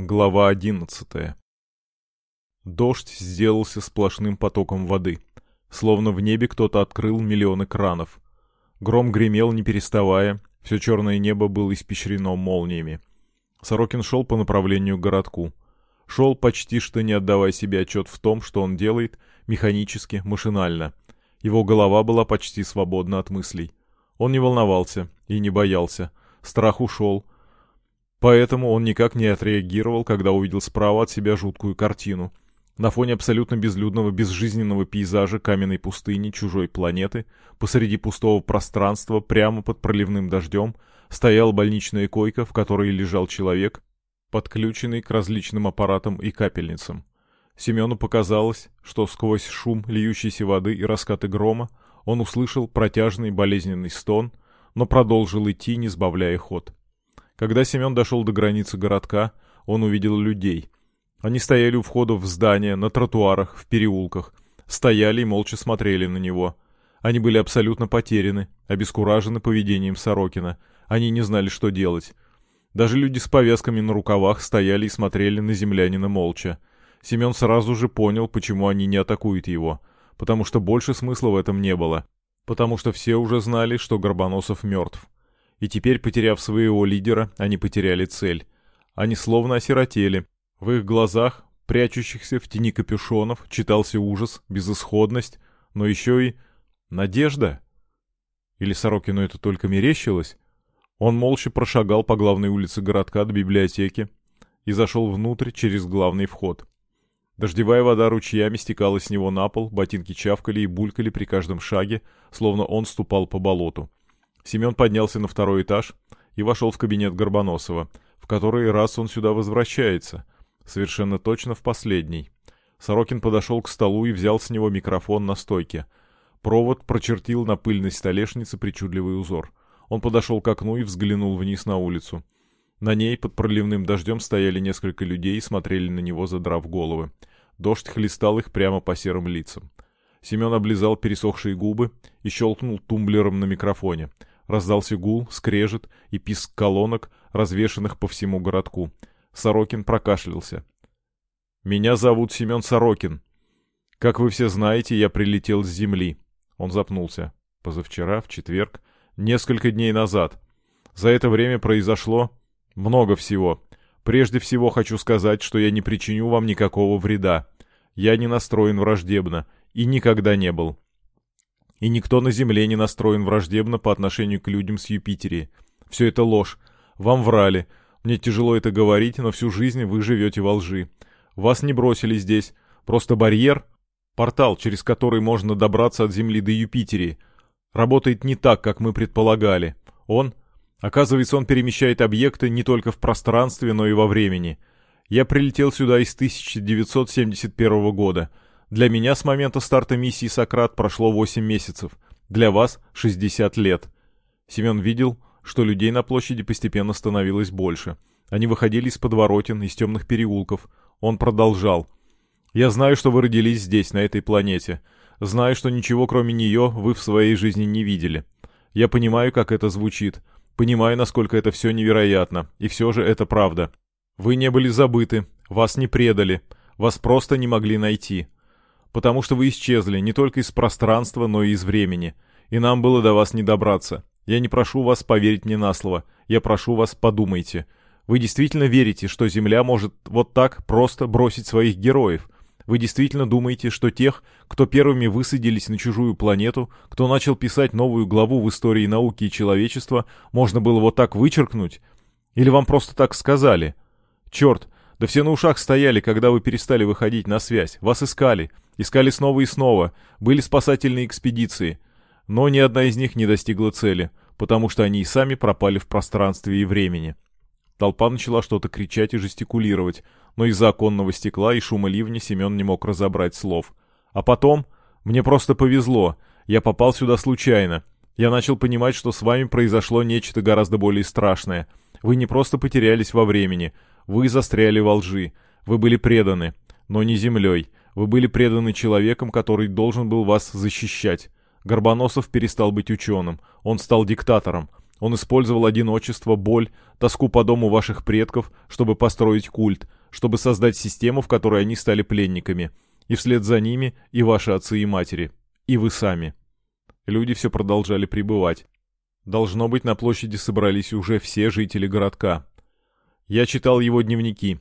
Глава одиннадцатая. Дождь сделался сплошным потоком воды. Словно в небе кто-то открыл миллионы кранов. Гром гремел, не переставая, все черное небо было испещрено молниями. Сорокин шел по направлению к городку. Шел почти что не отдавая себе отчет в том, что он делает, механически, машинально. Его голова была почти свободна от мыслей. Он не волновался и не боялся. Страх ушел — Поэтому он никак не отреагировал, когда увидел справа от себя жуткую картину. На фоне абсолютно безлюдного, безжизненного пейзажа каменной пустыни чужой планеты, посреди пустого пространства, прямо под проливным дождем, стояла больничная койка, в которой лежал человек, подключенный к различным аппаратам и капельницам. Семену показалось, что сквозь шум льющейся воды и раскаты грома он услышал протяжный болезненный стон, но продолжил идти, не сбавляя ход. Когда Семен дошел до границы городка, он увидел людей. Они стояли у входа в здание, на тротуарах, в переулках. Стояли и молча смотрели на него. Они были абсолютно потеряны, обескуражены поведением Сорокина. Они не знали, что делать. Даже люди с повязками на рукавах стояли и смотрели на землянина молча. Семен сразу же понял, почему они не атакуют его. Потому что больше смысла в этом не было. Потому что все уже знали, что Горбоносов мертв. И теперь, потеряв своего лидера, они потеряли цель. Они словно осиротели. В их глазах, прячущихся в тени капюшонов, читался ужас, безысходность, но еще и надежда. Или Сорокину это только мерещилось? Он молча прошагал по главной улице городка до библиотеки и зашел внутрь через главный вход. Дождевая вода ручьями стекала с него на пол, ботинки чавкали и булькали при каждом шаге, словно он ступал по болоту. Семен поднялся на второй этаж и вошел в кабинет Горбоносова, в который раз он сюда возвращается. Совершенно точно в последний. Сорокин подошел к столу и взял с него микрофон на стойке. Провод прочертил на пыльной столешнице причудливый узор. Он подошел к окну и взглянул вниз на улицу. На ней под проливным дождем стояли несколько людей и смотрели на него, задрав головы. Дождь хлестал их прямо по серым лицам. Семен облизал пересохшие губы и щелкнул тумблером на микрофоне — Раздался гул, скрежет и писк колонок, развешанных по всему городку. Сорокин прокашлялся. «Меня зовут Семен Сорокин. Как вы все знаете, я прилетел с земли». Он запнулся. Позавчера, в четверг, несколько дней назад. За это время произошло много всего. Прежде всего хочу сказать, что я не причиню вам никакого вреда. Я не настроен враждебно и никогда не был. И никто на Земле не настроен враждебно по отношению к людям с Юпитере. Все это ложь. Вам врали. Мне тяжело это говорить, но всю жизнь вы живете во лжи. Вас не бросили здесь. Просто барьер, портал, через который можно добраться от Земли до Юпитера, работает не так, как мы предполагали. Он... Оказывается, он перемещает объекты не только в пространстве, но и во времени. Я прилетел сюда из 1971 года — для меня с момента старта миссии «Сократ» прошло 8 месяцев. Для вас — 60 лет. Семен видел, что людей на площади постепенно становилось больше. Они выходили из подворотен, из темных переулков. Он продолжал. «Я знаю, что вы родились здесь, на этой планете. Знаю, что ничего кроме нее вы в своей жизни не видели. Я понимаю, как это звучит. Понимаю, насколько это все невероятно. И все же это правда. Вы не были забыты. Вас не предали. Вас просто не могли найти потому что вы исчезли не только из пространства, но и из времени, и нам было до вас не добраться. Я не прошу вас поверить мне на слово, я прошу вас подумайте. Вы действительно верите, что Земля может вот так просто бросить своих героев? Вы действительно думаете, что тех, кто первыми высадились на чужую планету, кто начал писать новую главу в истории науки и человечества, можно было вот так вычеркнуть? Или вам просто так сказали? Черт, да все на ушах стояли, когда вы перестали выходить на связь. Вас искали. Искали снова и снова. Были спасательные экспедиции. Но ни одна из них не достигла цели, потому что они и сами пропали в пространстве и времени. Толпа начала что-то кричать и жестикулировать, но из-за оконного стекла и шума ливня Семен не мог разобрать слов. А потом... Мне просто повезло. Я попал сюда случайно. Я начал понимать, что с вами произошло нечто гораздо более страшное. Вы не просто потерялись во времени. Вы застряли во лжи. Вы были преданы. Но не землей. Вы были преданы человеком, который должен был вас защищать. Горбоносов перестал быть ученым. Он стал диктатором. Он использовал одиночество, боль, тоску по дому ваших предков, чтобы построить культ, чтобы создать систему, в которой они стали пленниками. И вслед за ними и ваши отцы и матери. И вы сами. Люди все продолжали прибывать. Должно быть, на площади собрались уже все жители городка. Я читал его дневники.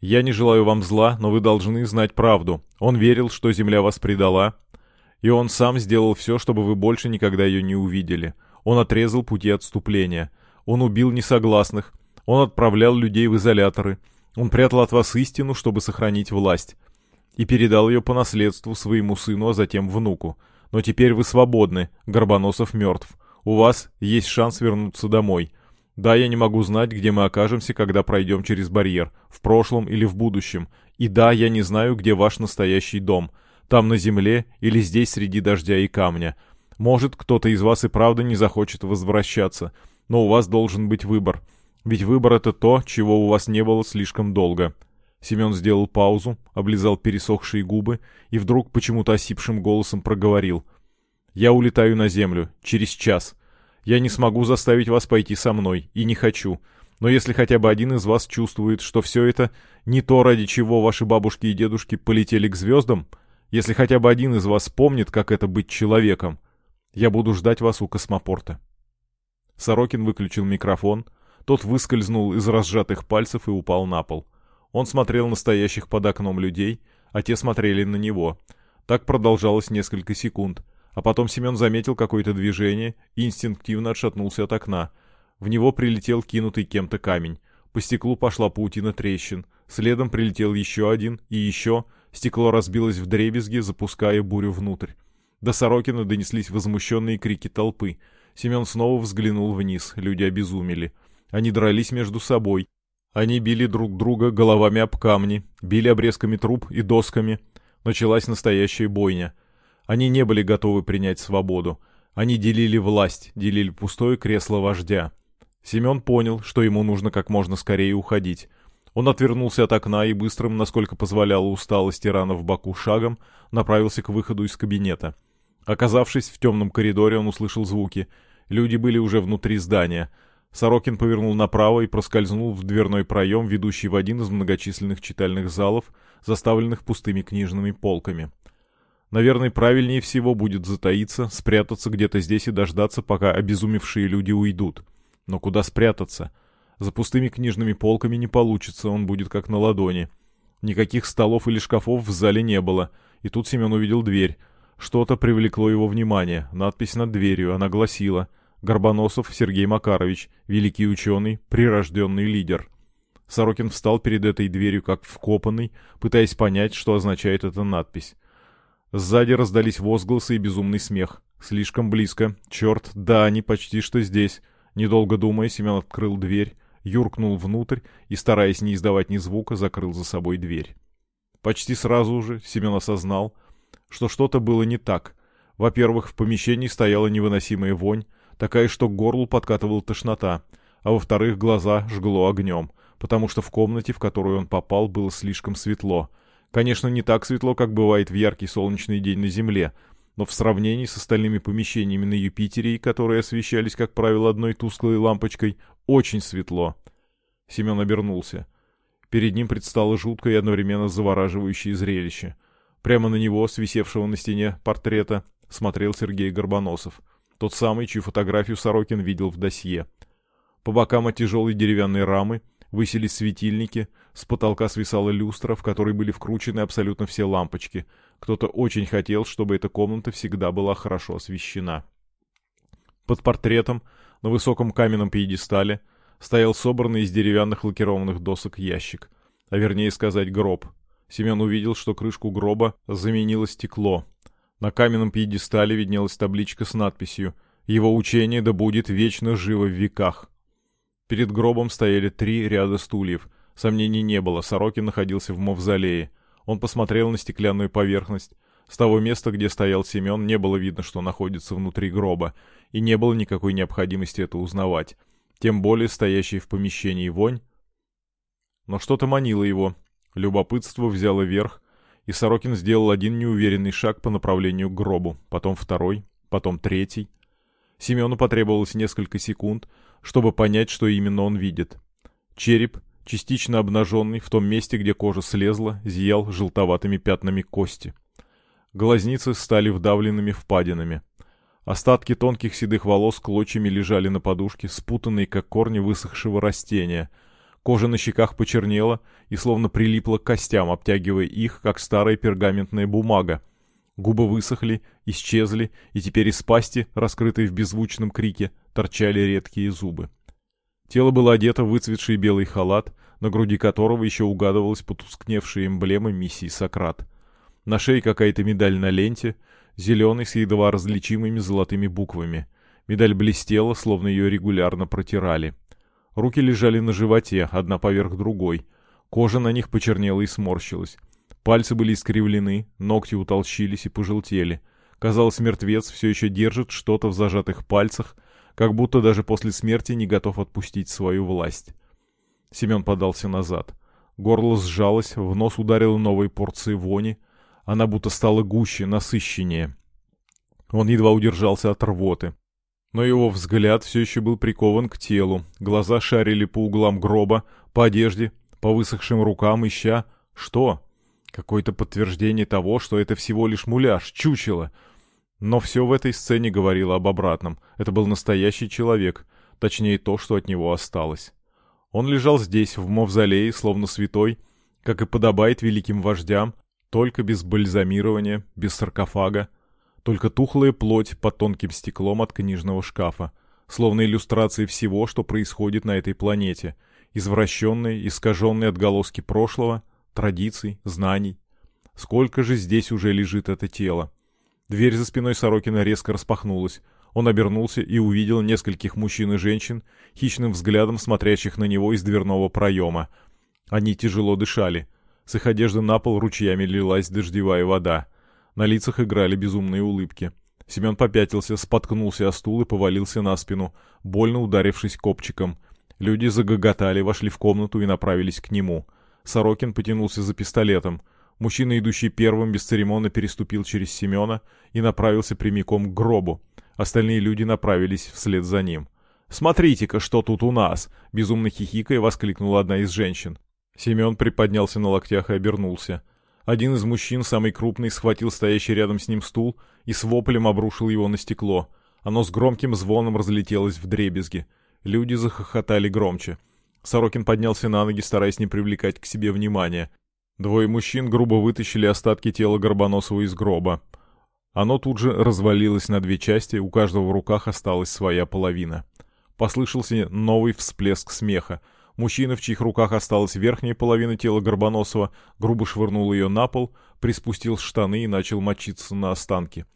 Я не желаю вам зла, но вы должны знать правду. Он верил, что земля вас предала, и он сам сделал все, чтобы вы больше никогда ее не увидели. Он отрезал пути отступления. Он убил несогласных. Он отправлял людей в изоляторы. Он прятал от вас истину, чтобы сохранить власть. И передал ее по наследству своему сыну, а затем внуку. Но теперь вы свободны, Горбоносов мертв. У вас есть шанс вернуться домой. Да, я не могу знать, где мы окажемся, когда пройдем через барьер, в прошлом или в будущем. И да, я не знаю, где ваш настоящий дом. Там на земле или здесь среди дождя и камня. Может, кто-то из вас и правда не захочет возвращаться, но у вас должен быть выбор. Ведь выбор — это то, чего у вас не было слишком долго. Семен сделал паузу, облизал пересохшие губы и вдруг почему-то осипшим голосом проговорил. «Я улетаю на землю. Через час. Я не смогу заставить вас пойти со мной, и не хочу. Но если хотя бы один из вас чувствует, что все это не то, ради чего ваши бабушки и дедушки полетели к звездам, если хотя бы один из вас помнит, как это быть человеком, я буду ждать вас у космопорта». Сорокин выключил микрофон, тот выскользнул из разжатых пальцев и упал на пол. Он смотрел на стоящих под окном людей, а те смотрели на него. Так продолжалось несколько секунд, а потом Семен заметил какое-то движение и инстинктивно отшатнулся от окна. В него прилетел кинутый кем-то камень. По стеклу пошла паутина трещин. Следом прилетел еще один и еще. Стекло разбилось в дребезги, запуская бурю внутрь. До Сорокина донеслись возмущенные крики толпы. Семен снова взглянул вниз, люди обезумели. Они дрались между собой. Они били друг друга головами об камни, били обрезками труб и досками. Началась настоящая бойня. Они не были готовы принять свободу. Они делили власть, делили пустое кресло вождя. Семен понял, что ему нужно как можно скорее уходить. Он отвернулся от окна и быстрым, насколько позволяла усталость и рана в боку шагом, направился к выходу из кабинета. Оказавшись в темном коридоре, он услышал звуки. Люди были уже внутри здания. Сорокин повернул направо и проскользнул в дверной проем, ведущий в один из многочисленных читальных залов, заставленных пустыми книжными полками. Наверное, правильнее всего будет затаиться, спрятаться где-то здесь и дождаться, пока обезумевшие люди уйдут. Но куда спрятаться? За пустыми книжными полками не получится, он будет как на ладони. Никаких столов или шкафов в зале не было, и тут Семен увидел дверь. Что-то привлекло его внимание. Надпись над дверью. Она гласила «Горбоносов Сергей Макарович, великий ученый, прирожденный лидер». Сорокин встал перед этой дверью как вкопанный, пытаясь понять, что означает эта надпись. Сзади раздались возгласы и безумный смех. Слишком близко. Черт, да, они почти что здесь. Недолго думая, Семен открыл дверь, юркнул внутрь и, стараясь не издавать ни звука, закрыл за собой дверь. Почти сразу же Семен осознал — что что-то было не так. Во-первых, в помещении стояла невыносимая вонь, такая, что к горлу подкатывала тошнота, а во-вторых, глаза жгло огнем, потому что в комнате, в которую он попал, было слишком светло. Конечно, не так светло, как бывает в яркий солнечный день на Земле, но в сравнении с остальными помещениями на Юпитере, которые освещались, как правило, одной тусклой лампочкой, очень светло. Семен обернулся. Перед ним предстало жуткое и одновременно завораживающее зрелище — Прямо на него, с висевшего на стене портрета, смотрел Сергей Горбоносов. Тот самый, чью фотографию Сорокин видел в досье. По бокам от тяжелой деревянной рамы высились светильники, с потолка свисала люстра, в которой были вкручены абсолютно все лампочки. Кто-то очень хотел, чтобы эта комната всегда была хорошо освещена. Под портретом, на высоком каменном пьедестале, стоял собранный из деревянных лакированных досок ящик, а вернее сказать гроб — Семен увидел, что крышку гроба заменило стекло. На каменном пьедестале виднелась табличка с надписью «Его учение да будет вечно живо в веках». Перед гробом стояли три ряда стульев. Сомнений не было, Сорокин находился в мавзолее. Он посмотрел на стеклянную поверхность. С того места, где стоял Семен, не было видно, что находится внутри гроба, и не было никакой необходимости это узнавать. Тем более стоящий в помещении вонь. Но что-то манило его, Любопытство взяло верх, и Сорокин сделал один неуверенный шаг по направлению к гробу, потом второй, потом третий. Семену потребовалось несколько секунд, чтобы понять, что именно он видит. Череп, частично обнаженный, в том месте, где кожа слезла, зиял желтоватыми пятнами кости. Глазницы стали вдавленными впадинами. Остатки тонких седых волос клочьями лежали на подушке, спутанные, как корни высохшего растения. Кожа на щеках почернела и словно прилипла к костям, обтягивая их, как старая пергаментная бумага. Губы высохли, исчезли, и теперь из пасти, раскрытой в беззвучном крике, торчали редкие зубы. Тело было одето в выцветший белый халат, на груди которого еще угадывалась потускневшая эмблема миссии Сократ. На шее какая-то медаль на ленте — зеленый с едва различимыми золотыми буквами. Медаль блестела, словно ее регулярно протирали. Руки лежали на животе, одна поверх другой. Кожа на них почернела и сморщилась. Пальцы были искривлены, ногти утолщились и пожелтели. Казалось, мертвец все еще держит что-то в зажатых пальцах, как будто даже после смерти не готов отпустить свою власть. Семен подался назад. Горло сжалось, в нос ударила новой порции вони, она будто стала гуще, насыщеннее. Он едва удержался от рвоты. Но его взгляд все еще был прикован к телу. Глаза шарили по углам гроба, по одежде, по высохшим рукам, ища... Что? Какое-то подтверждение того, что это всего лишь муляж, чучело. Но все в этой сцене говорило об обратном. Это был настоящий человек, точнее то, что от него осталось. Он лежал здесь, в мавзолее, словно святой, как и подобает великим вождям, только без бальзамирования, без саркофага. Только тухлая плоть под тонким стеклом от книжного шкафа. Словно иллюстрации всего, что происходит на этой планете. Извращенные, искаженные отголоски прошлого, традиций, знаний. Сколько же здесь уже лежит это тело? Дверь за спиной Сорокина резко распахнулась. Он обернулся и увидел нескольких мужчин и женщин, хищным взглядом смотрящих на него из дверного проема. Они тяжело дышали. С их одежды на пол ручьями лилась дождевая вода. На лицах играли безумные улыбки. Семен попятился, споткнулся о стул и повалился на спину, больно ударившись копчиком. Люди загоготали, вошли в комнату и направились к нему. Сорокин потянулся за пистолетом. Мужчина, идущий первым, бесцеремонно переступил через Семена и направился прямиком к гробу. Остальные люди направились вслед за ним. «Смотрите-ка, что тут у нас!» — безумно хихикая воскликнула одна из женщин. Семен приподнялся на локтях и обернулся. Один из мужчин, самый крупный, схватил стоящий рядом с ним стул и с воплем обрушил его на стекло. Оно с громким звоном разлетелось в дребезги. Люди захохотали громче. Сорокин поднялся на ноги, стараясь не привлекать к себе внимания. Двое мужчин грубо вытащили остатки тела Горбоносова из гроба. Оно тут же развалилось на две части, у каждого в руках осталась своя половина. Послышался новый всплеск смеха. Мужчина, в чьих руках осталась верхняя половина тела Горбоносова, грубо швырнул ее на пол, приспустил штаны и начал мочиться на останки.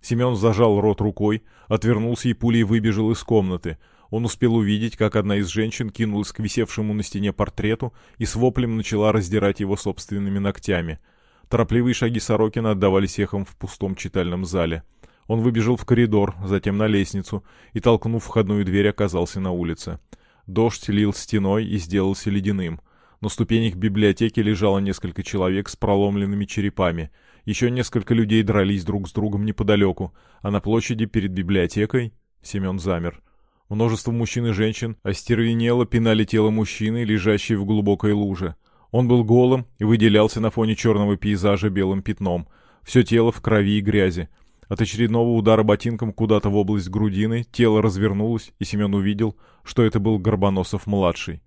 Семен зажал рот рукой, отвернулся и пулей выбежал из комнаты. Он успел увидеть, как одна из женщин кинулась к висевшему на стене портрету и с воплем начала раздирать его собственными ногтями. Торопливые шаги Сорокина отдавались эхом в пустом читальном зале. Он выбежал в коридор, затем на лестницу и, толкнув входную дверь, оказался на улице. Дождь лил стеной и сделался ледяным. На ступенях библиотеки лежало несколько человек с проломленными черепами. Еще несколько людей дрались друг с другом неподалеку, а на площади перед библиотекой Семен замер. Множество мужчин и женщин остервенело пинали тело мужчины, лежащей в глубокой луже. Он был голым и выделялся на фоне черного пейзажа белым пятном. Все тело в крови и грязи. От очередного удара ботинком куда-то в область грудины тело развернулось, и Семен увидел, что это был Горбоносов-младший.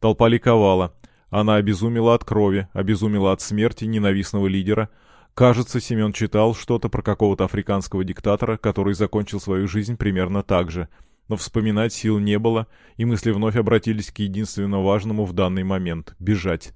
Толпа ликовала. Она обезумела от крови, обезумела от смерти ненавистного лидера. Кажется, Семен читал что-то про какого-то африканского диктатора, который закончил свою жизнь примерно так же. Но вспоминать сил не было, и мысли вновь обратились к единственно важному в данный момент — бежать.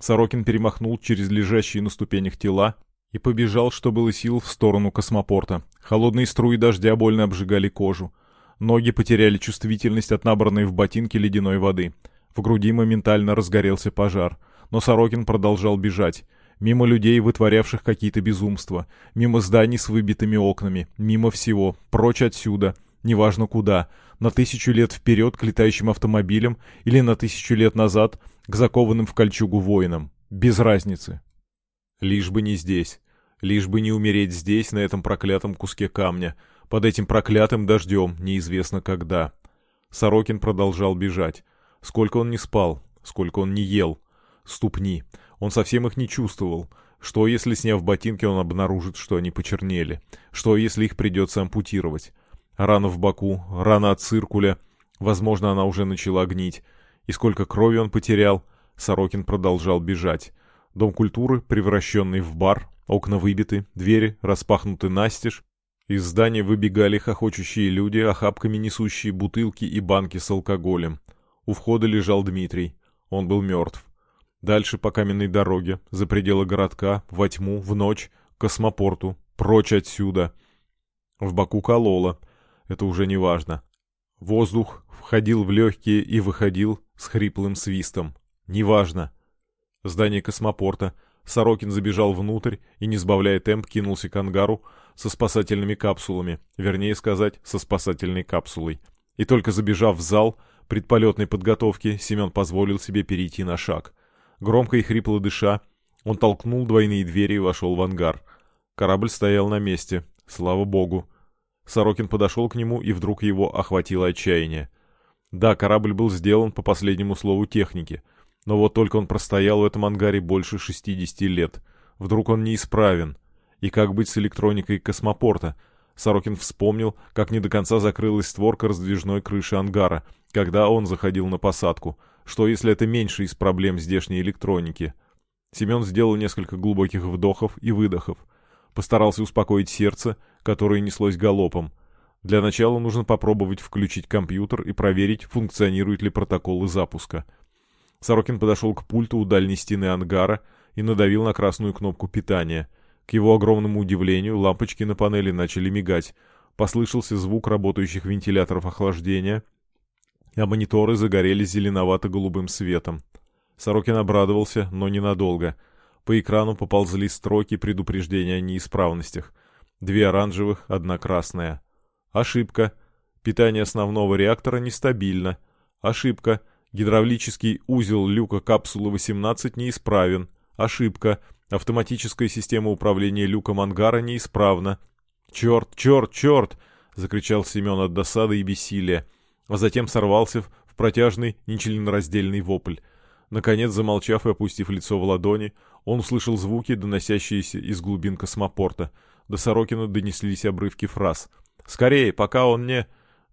Сорокин перемахнул через лежащие на ступенях тела и побежал, что было сил, в сторону космопорта. Холодные струи дождя больно обжигали кожу. Ноги потеряли чувствительность от набранной в ботинки ледяной воды. В груди моментально разгорелся пожар. Но Сорокин продолжал бежать. Мимо людей, вытворявших какие-то безумства. Мимо зданий с выбитыми окнами. Мимо всего. Прочь отсюда. Неважно куда. На тысячу лет вперед к летающим автомобилям или на тысячу лет назад к закованным в кольчугу воинам. Без разницы. Лишь бы не здесь. Лишь бы не умереть здесь, на этом проклятом куске камня. Под этим проклятым дождем, неизвестно когда. Сорокин продолжал бежать. Сколько он не спал, сколько он не ел. Ступни. Он совсем их не чувствовал. Что, если, сняв ботинки, он обнаружит, что они почернели? Что, если их придется ампутировать? Рана в боку, рана от циркуля. Возможно, она уже начала гнить. И сколько крови он потерял? Сорокин продолжал бежать. Дом культуры, превращенный в бар, окна выбиты, двери распахнуты настежь. Из здания выбегали хохочущие люди, охапками несущие бутылки и банки с алкоголем. У входа лежал Дмитрий. Он был мертв. Дальше по каменной дороге, за пределы городка, во тьму, в ночь, к космопорту, прочь отсюда. В боку кололо. Это уже не важно. Воздух входил в легкие и выходил с хриплым свистом. Неважно. Здание космопорта. Сорокин забежал внутрь и, не сбавляя темп, кинулся к ангару со спасательными капсулами. Вернее сказать, со спасательной капсулой. И только забежав в зал предполетной подготовки, Семен позволил себе перейти на шаг — Громко и хрипло дыша, он толкнул двойные двери и вошел в ангар. Корабль стоял на месте. Слава богу. Сорокин подошел к нему, и вдруг его охватило отчаяние. Да, корабль был сделан по последнему слову техники, но вот только он простоял в этом ангаре больше 60 лет. Вдруг он неисправен. И как быть с электроникой космопорта? Сорокин вспомнил, как не до конца закрылась створка раздвижной крыши ангара, когда он заходил на посадку — что, если это меньше из проблем здешней электроники? Семен сделал несколько глубоких вдохов и выдохов. Постарался успокоить сердце, которое неслось галопом. Для начала нужно попробовать включить компьютер и проверить, функционируют ли протоколы запуска. Сорокин подошел к пульту у дальней стены ангара и надавил на красную кнопку питания. К его огромному удивлению, лампочки на панели начали мигать. Послышался звук работающих вентиляторов охлаждения — а мониторы загорелись зеленовато-голубым светом. Сорокин обрадовался, но ненадолго. По экрану поползли строки предупреждения о неисправностях. Две оранжевых, одна красная. Ошибка. Питание основного реактора нестабильно. Ошибка. Гидравлический узел люка капсулы 18 неисправен. Ошибка. Автоматическая система управления люком ангара неисправна. «Черт, черт, черт!» — закричал Семен от досады и бессилия а затем сорвался в протяжный, нечленораздельный вопль. Наконец, замолчав и опустив лицо в ладони, он услышал звуки, доносящиеся из глубин космопорта. До Сорокина донеслись обрывки фраз. «Скорее, пока он не...»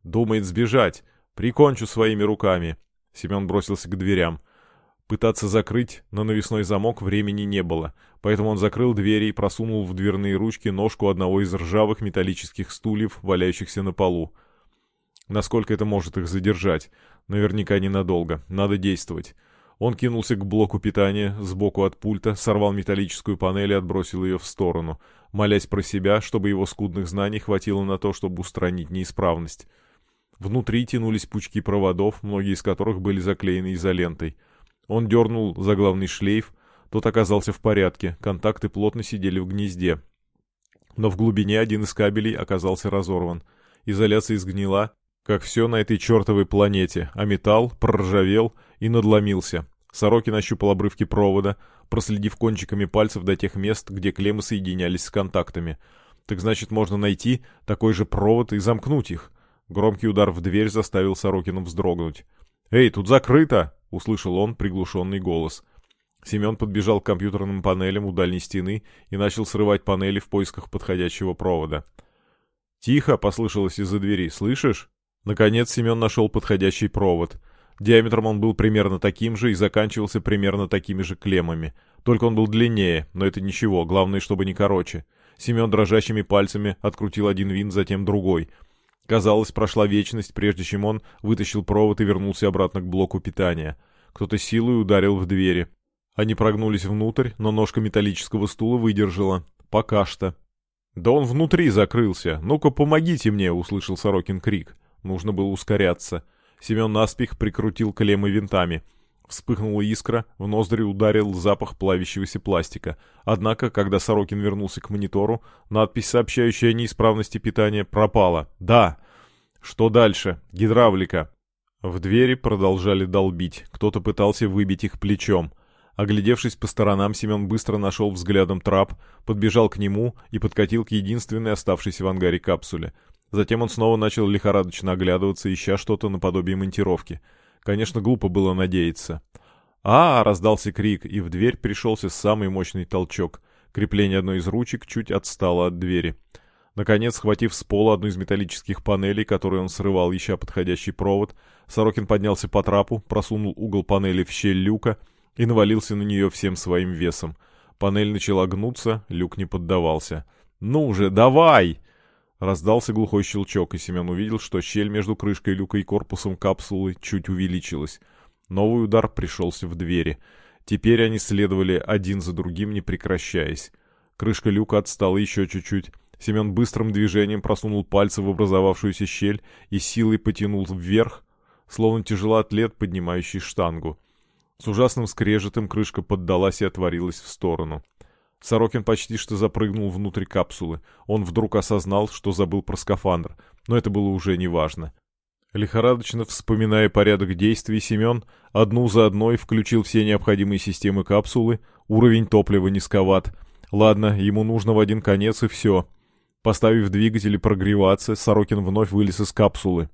«Думает сбежать. Прикончу своими руками». Семен бросился к дверям. Пытаться закрыть на навесной замок времени не было, поэтому он закрыл двери и просунул в дверные ручки ножку одного из ржавых металлических стульев, валяющихся на полу. Насколько это может их задержать? Наверняка ненадолго. Надо действовать. Он кинулся к блоку питания сбоку от пульта, сорвал металлическую панель и отбросил ее в сторону, молясь про себя, чтобы его скудных знаний хватило на то, чтобы устранить неисправность. Внутри тянулись пучки проводов, многие из которых были заклеены изолентой. Он дернул за главный шлейф, тот оказался в порядке, контакты плотно сидели в гнезде. Но в глубине один из кабелей оказался разорван. Изоляция изгнила, как все на этой чертовой планете, а металл проржавел и надломился. Сорокин ощупал обрывки провода, проследив кончиками пальцев до тех мест, где клеммы соединялись с контактами. Так значит, можно найти такой же провод и замкнуть их. Громкий удар в дверь заставил Сорокина вздрогнуть. «Эй, тут закрыто!» — услышал он приглушенный голос. Семен подбежал к компьютерным панелям у дальней стены и начал срывать панели в поисках подходящего провода. «Тихо!» — послышалось из-за двери. «Слышишь?» Наконец Семен нашел подходящий провод. Диаметром он был примерно таким же и заканчивался примерно такими же клеммами. Только он был длиннее, но это ничего, главное, чтобы не короче. Семен дрожащими пальцами открутил один винт, затем другой. Казалось, прошла вечность, прежде чем он вытащил провод и вернулся обратно к блоку питания. Кто-то силой ударил в двери. Они прогнулись внутрь, но ножка металлического стула выдержала. Пока что. «Да он внутри закрылся! Ну-ка, помогите мне!» — услышал Сорокин крик. Нужно было ускоряться. Семен наспех прикрутил клеммы винтами. Вспыхнула искра, в ноздри ударил запах плавящегося пластика. Однако, когда Сорокин вернулся к монитору, надпись, сообщающая о неисправности питания, пропала. «Да!» «Что дальше? Гидравлика!» В двери продолжали долбить. Кто-то пытался выбить их плечом. Оглядевшись по сторонам, Семен быстро нашел взглядом трап, подбежал к нему и подкатил к единственной оставшейся в ангаре капсуле — Затем он снова начал лихорадочно оглядываться, ища что-то наподобие монтировки. Конечно, глупо было надеяться. а, раздался крик, и в дверь пришелся самый мощный толчок. Крепление одной из ручек чуть отстало от двери. Наконец, схватив с пола одну из металлических панелей, которую он срывал, ища подходящий провод, Сорокин поднялся по трапу, просунул угол панели в щель люка и навалился на нее всем своим весом. Панель начала гнуться, люк не поддавался. «Ну же, давай!» Раздался глухой щелчок, и Семен увидел, что щель между крышкой люка и корпусом капсулы чуть увеличилась. Новый удар пришелся в двери. Теперь они следовали один за другим, не прекращаясь. Крышка люка отстала еще чуть-чуть. Семен быстрым движением просунул пальцы в образовавшуюся щель и силой потянул вверх, словно тяжелоатлет, поднимающий штангу. С ужасным скрежетом крышка поддалась и отворилась в сторону. Сорокин почти что запрыгнул внутрь капсулы. Он вдруг осознал, что забыл про скафандр, но это было уже неважно. Лихорадочно вспоминая порядок действий, Семен одну за одной включил все необходимые системы капсулы, уровень топлива низковат. Ладно, ему нужно в один конец и все. Поставив двигатель и прогреваться, Сорокин вновь вылез из капсулы.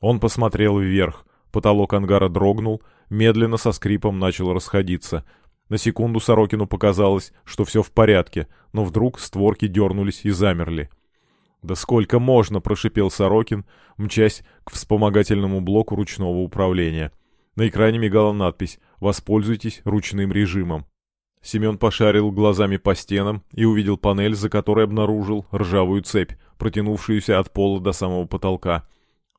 Он посмотрел вверх. Потолок ангара дрогнул, медленно со скрипом начал расходиться. На секунду Сорокину показалось, что все в порядке, но вдруг створки дернулись и замерли. «Да сколько можно!» — прошипел Сорокин, мчась к вспомогательному блоку ручного управления. На экране мигала надпись «Воспользуйтесь ручным режимом». Семен пошарил глазами по стенам и увидел панель, за которой обнаружил ржавую цепь, протянувшуюся от пола до самого потолка.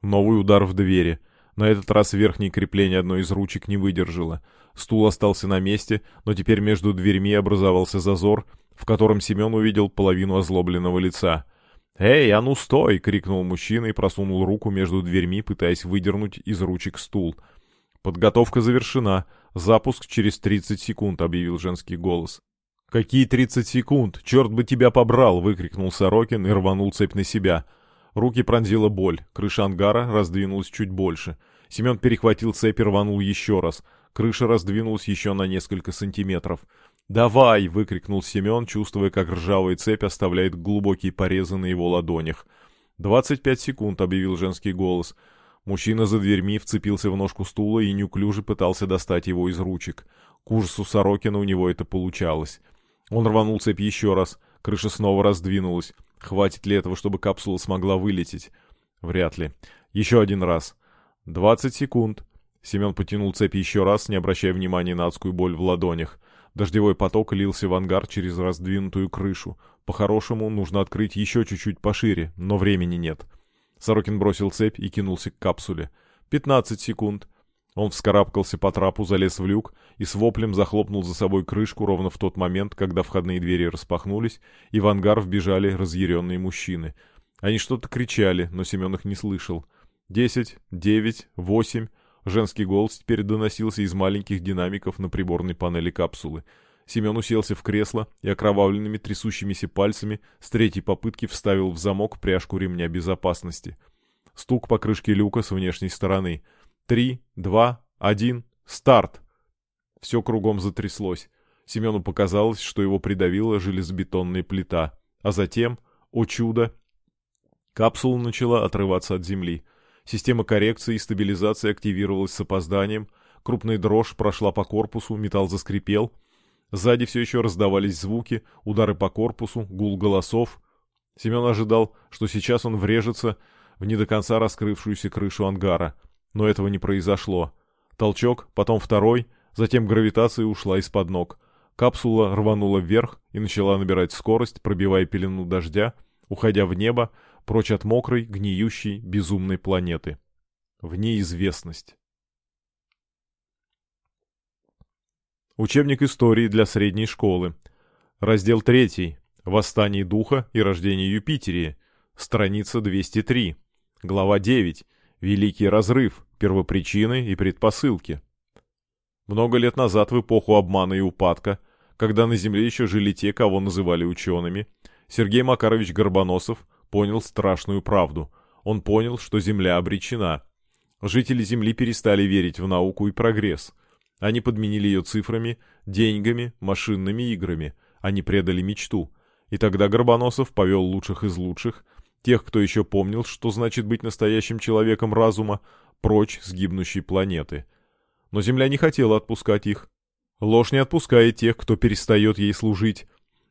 Новый удар в двери. На этот раз верхнее крепление одной из ручек не выдержало. Стул остался на месте, но теперь между дверьми образовался зазор, в котором Семен увидел половину озлобленного лица. «Эй, а ну стой!» — крикнул мужчина и просунул руку между дверьми, пытаясь выдернуть из ручек стул. «Подготовка завершена. Запуск через 30 секунд», — объявил женский голос. «Какие 30 секунд? Черт бы тебя побрал!» — выкрикнул Сорокин и рванул цепь на себя — Руки пронзила боль, крыша ангара раздвинулась чуть больше. Семен перехватил цепь и рванул еще раз. Крыша раздвинулась еще на несколько сантиметров. «Давай!» — выкрикнул Семен, чувствуя, как ржавая цепь оставляет глубокие порезы на его ладонях. «Двадцать пять секунд», — объявил женский голос. Мужчина за дверьми вцепился в ножку стула и неуклюже пытался достать его из ручек. К ужасу Сорокина у него это получалось. Он рванул цепь еще раз. Крыша снова раздвинулась. Хватит ли этого, чтобы капсула смогла вылететь? Вряд ли. Еще один раз. Двадцать секунд. Семен потянул цепь еще раз, не обращая внимания на адскую боль в ладонях. Дождевой поток лился в ангар через раздвинутую крышу. По-хорошему, нужно открыть еще чуть-чуть пошире, но времени нет. Сорокин бросил цепь и кинулся к капсуле. Пятнадцать секунд. Он вскарабкался по трапу, залез в люк и с воплем захлопнул за собой крышку ровно в тот момент, когда входные двери распахнулись, и в ангар вбежали разъяренные мужчины. Они что-то кричали, но Семен их не слышал. «Десять, девять, восемь...» Женский голос теперь доносился из маленьких динамиков на приборной панели капсулы. Семен уселся в кресло и окровавленными трясущимися пальцами с третьей попытки вставил в замок пряжку ремня безопасности. Стук по крышке люка с внешней стороны — Три, два, один, старт! Все кругом затряслось. Семену показалось, что его придавила железобетонная плита. А затем, о чудо, капсула начала отрываться от земли. Система коррекции и стабилизации активировалась с опозданием. Крупная дрожь прошла по корпусу, металл заскрипел. Сзади все еще раздавались звуки, удары по корпусу, гул голосов. Семен ожидал, что сейчас он врежется в не до конца раскрывшуюся крышу ангара — но этого не произошло. Толчок, потом второй, затем гравитация ушла из-под ног. Капсула рванула вверх и начала набирать скорость, пробивая пелену дождя, уходя в небо, прочь от мокрой, гниющей, безумной планеты. В неизвестность. Учебник истории для средней школы. Раздел 3. Восстание духа и рождение Юпитерии. Страница 203. Глава 9. Великий разрыв, первопричины и предпосылки. Много лет назад, в эпоху обмана и упадка, когда на Земле еще жили те, кого называли учеными, Сергей Макарович Горбоносов понял страшную правду. Он понял, что Земля обречена. Жители Земли перестали верить в науку и прогресс. Они подменили ее цифрами, деньгами, машинными играми. Они предали мечту. И тогда Горбоносов повел лучших из лучших – тех, кто еще помнил, что значит быть настоящим человеком разума, прочь с гибнущей планеты. Но Земля не хотела отпускать их. Ложь не отпускает тех, кто перестает ей служить.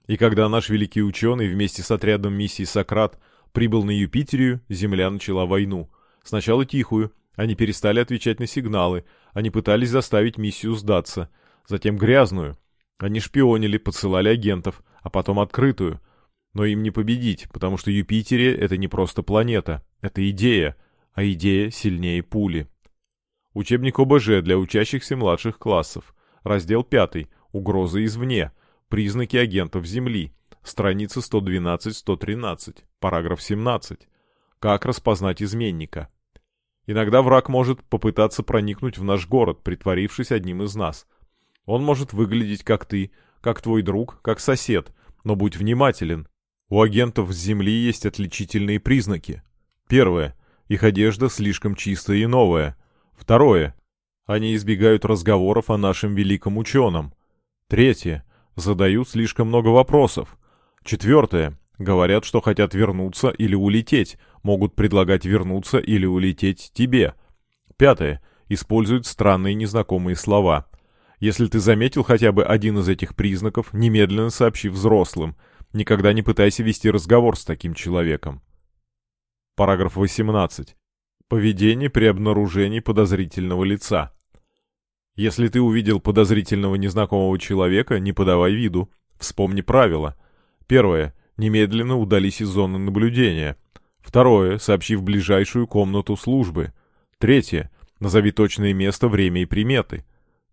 И когда наш великий ученый вместе с отрядом миссии «Сократ» прибыл на Юпитерию, Земля начала войну. Сначала тихую, они перестали отвечать на сигналы, они пытались заставить миссию сдаться. Затем грязную. Они шпионили, подсылали агентов, а потом открытую. Но им не победить, потому что Юпитерия — это не просто планета, это идея, а идея сильнее пули. Учебник ОБЖ для учащихся младших классов. Раздел 5. Угрозы извне. Признаки агентов Земли. Страница 112-113. Параграф 17. Как распознать изменника. Иногда враг может попытаться проникнуть в наш город, притворившись одним из нас. Он может выглядеть как ты, как твой друг, как сосед, но будь внимателен. У агентов с Земли есть отличительные признаки. Первое. Их одежда слишком чистая и новая. Второе. Они избегают разговоров о нашем великом ученом. Третье. Задают слишком много вопросов. Четвертое. Говорят, что хотят вернуться или улететь, могут предлагать вернуться или улететь тебе. Пятое. Используют странные незнакомые слова. Если ты заметил хотя бы один из этих признаков, немедленно сообщи взрослым. Никогда не пытайся вести разговор с таким человеком. Параграф 18. Поведение при обнаружении подозрительного лица. Если ты увидел подозрительного незнакомого человека, не подавай виду. Вспомни правила. Первое. Немедленно удались из зоны наблюдения. Второе. Сообщи в ближайшую комнату службы. Третье. Назови точное место, время и приметы.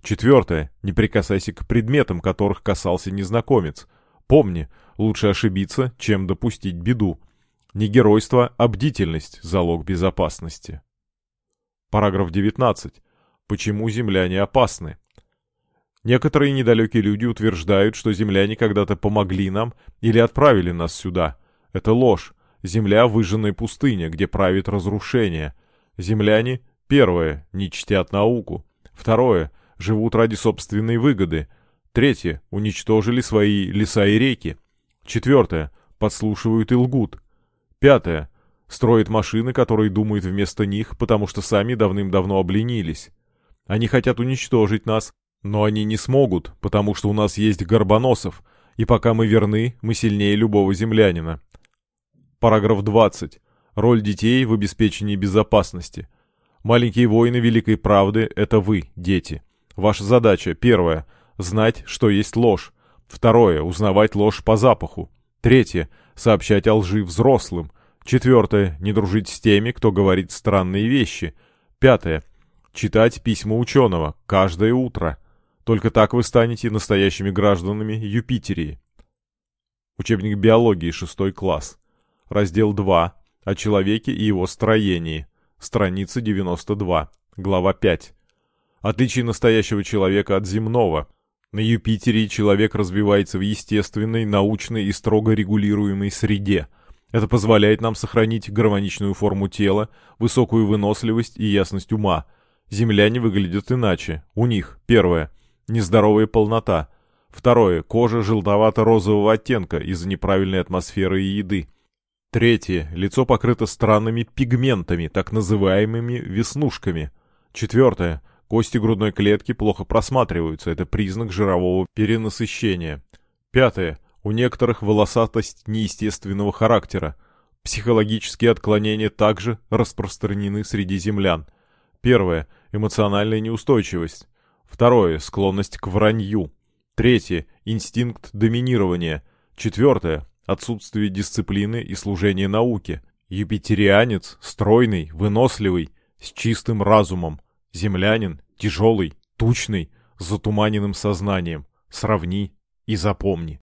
Четвертое. Не прикасайся к предметам, которых касался незнакомец. Помни, лучше ошибиться, чем допустить беду. Не геройство, а бдительность – залог безопасности. Параграф 19. Почему земляне опасны? Некоторые недалекие люди утверждают, что земляне когда-то помогли нам или отправили нас сюда. Это ложь. Земля – выжженная пустыня, где правит разрушение. Земляне, первое, не чтят науку. Второе, живут ради собственной выгоды. Третье, уничтожили свои леса и реки. Четвертое, подслушивают и лгут. Пятое, строят машины, которые думают вместо них, потому что сами давным-давно обленились. Они хотят уничтожить нас, но они не смогут, потому что у нас есть Горбоносов, и пока мы верны, мы сильнее любого землянина. Параграф 20. Роль детей в обеспечении безопасности. Маленькие воины Великой Правды — это вы, дети. Ваша задача, первое — знать, что есть ложь. Второе — узнавать ложь по запаху. Третье — сообщать о лжи взрослым. Четвертое — не дружить с теми, кто говорит странные вещи. Пятое — читать письма ученого каждое утро. Только так вы станете настоящими гражданами Юпитерии. Учебник биологии, шестой класс. Раздел 2. О человеке и его строении. Страница 92. Глава 5. Отличие настоящего человека от земного. На Юпитере человек развивается в естественной, научной и строго регулируемой среде. Это позволяет нам сохранить гармоничную форму тела, высокую выносливость и ясность ума. Земляне выглядят иначе. У них, первое – нездоровая полнота. Второе. Кожа желтовато-розового оттенка из-за неправильной атмосферы и еды. Третье. Лицо покрыто странными пигментами, так называемыми веснушками. Четвертое. Кости грудной клетки плохо просматриваются, это признак жирового перенасыщения. Пятое. У некоторых волосатость неестественного характера. Психологические отклонения также распространены среди землян. Первое. Эмоциональная неустойчивость. Второе – склонность к вранью. Третье – инстинкт доминирования. Четвертое – отсутствие дисциплины и служения науке. Юпитерианец – стройный, выносливый, с чистым разумом. Землянин – тяжелый, тучный, с затуманенным сознанием. Сравни и запомни.